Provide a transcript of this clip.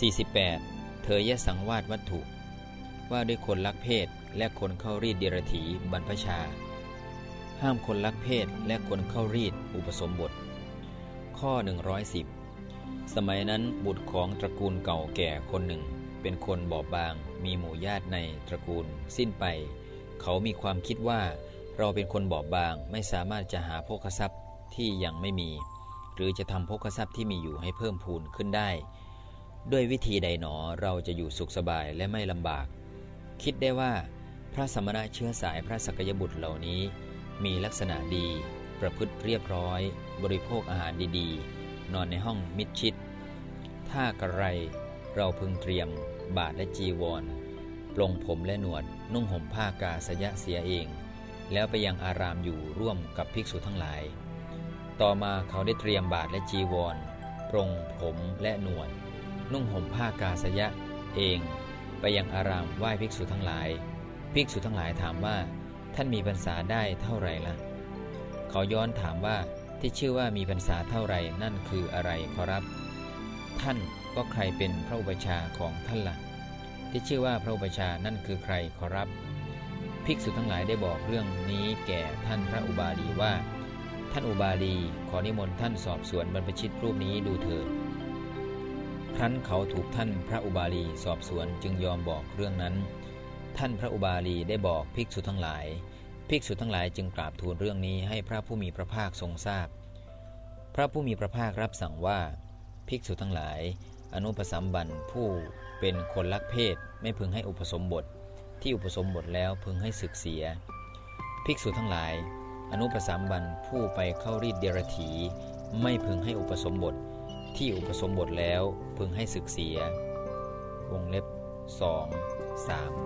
48 เธอยะสังวาสวัตถุ ว่าด้วยคนลักเพศและคนเข้ารีดเดรถีบรรพชา ห้ามคนลักเพศและคนเข้ารีดอุปสมบท ข้อ 110 สมัยนั้นบุตรของตระกูลเก่าแก่คนหนึ่ง เป็นคนบอบบาง มีหมู่ญาติในตระกูล สิ้นไป เขามีความคิดว่าเราเป็นคนบอบบางไม่สามารถจะหาโภคทรัพย์ที่ยังไม่มี หรือจะทำโภคทรัพย์ที่มีอยู่ให้เพิ่มพูนขึ้นได้ ด้วยวิธีใดหนอเราจะอยู่สุขสบายและไม่ลำบาก คิดได้ว่าพระสมณะเชื้อสายพระสกยบุตรเหล่านี้ มีลักษณะดี ประพฤติเรียบร้อย บริโภคอาหารดีๆ นอนในห้องมิดชิด ถ้ากระไรเราพึงเตรียม บาทและจีวรปลงผมและหนวด นุ่งห่มผ้ากาสยะเสียเอง แล้วไปยังอารามอยู่ร่วมกับภิกษุทั้งหลาย ต่อมาเขาได้เตรียมบาทและจีวรปรงผมและหนวด นุ่งห่มผ้ากาสยะเองไปยังอารามไหว้ภิกษุทั้งหลาย ภิกษุทั้งหลายถามว่า ท่านมีพรรษาได้เท่าไหร่ละเขาย้อนถามว่าที่ชื่อว่ามีพรรษาเท่าไหร่นั่นคืออะไรขอรับ ท่านก็ใครเป็นพระอุปชาของท่านละ่ะ ที่ชื่อว่าพระอุปชานั่นคือใครขอรับ ภิกษุทั้งหลายได้บอกเรื่องนี้แก่ท่านพระอุบาลีว่า ท่านอุบาลีขอนิมนต์ท่านสอบสวนบรรพชิตรูปนี้ดูเถิด ครั้นเขาถูกท่านพระอุบาลีสอบสวนจึงยอมบอกเรื่องนั้น ท่านพระอุบาลีได้บอกภิกษุทั้งหลาย ภิกษุทั้งหลายจึงกราบทูลเรื่องนี้ให้พระผู้มีพระภาคทรงทราบพระผู้มีพระภาครับสั่งว่า ภิกษุทั้งหลาย อนุปสัมบันผู้เป็นคนลักเพศไม่พึงให้อุปสมบท ที่อุปสมบทแล้วพึงให้ศึกเสีย ภิกษุทั้งหลาย อนุปสัมบันผู้ไปเข้ารีดเดรถีไม่พึงให้อุปสมบท ที่อุปสมบทแล้วพึงให้ศึกเสีย วงเล็บ2 3